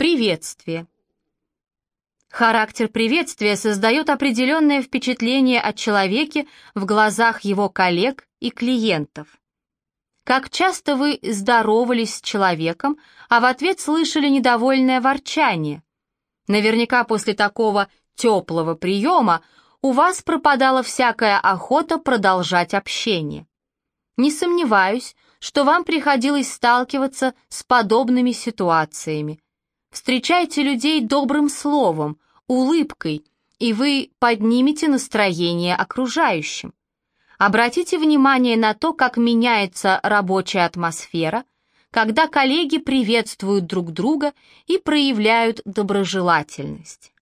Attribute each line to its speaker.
Speaker 1: Приветствие. Характер приветствия создает определенное впечатление о человеке в глазах его коллег и клиентов. Как часто вы здоровались с человеком, а в ответ слышали недовольное ворчание? Наверняка после такого теплого приема у вас пропадала всякая охота продолжать общение. Не сомневаюсь, что вам приходилось сталкиваться с подобными ситуациями. Встречайте людей добрым словом, улыбкой, и вы поднимете настроение окружающим. Обратите внимание на то, как меняется рабочая атмосфера, когда коллеги приветствуют друг друга и проявляют доброжелательность.